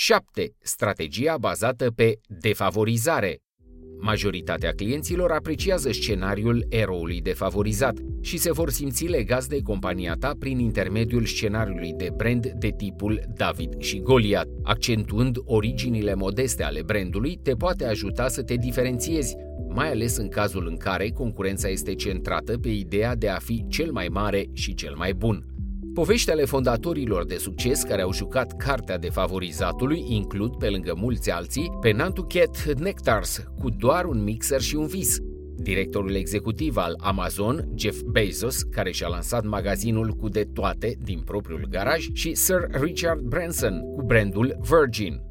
7. Strategia bazată pe defavorizare. Majoritatea clienților apreciază scenariul eroului defavorizat și se vor simți legați de compania ta prin intermediul scenariului de brand de tipul David și Goliat. Accentuând originile modeste ale brandului, te poate ajuta să te diferențiezi, mai ales în cazul în care concurența este centrată pe ideea de a fi cel mai mare și cel mai bun. Povești ale fondatorilor de succes care au jucat cartea de favorizatului includ, pe lângă mulți alții, pe Nantucket Nectars, cu doar un mixer și un vis, directorul executiv al Amazon, Jeff Bezos, care și-a lansat magazinul cu de toate din propriul garaj, și Sir Richard Branson, cu brandul Virgin.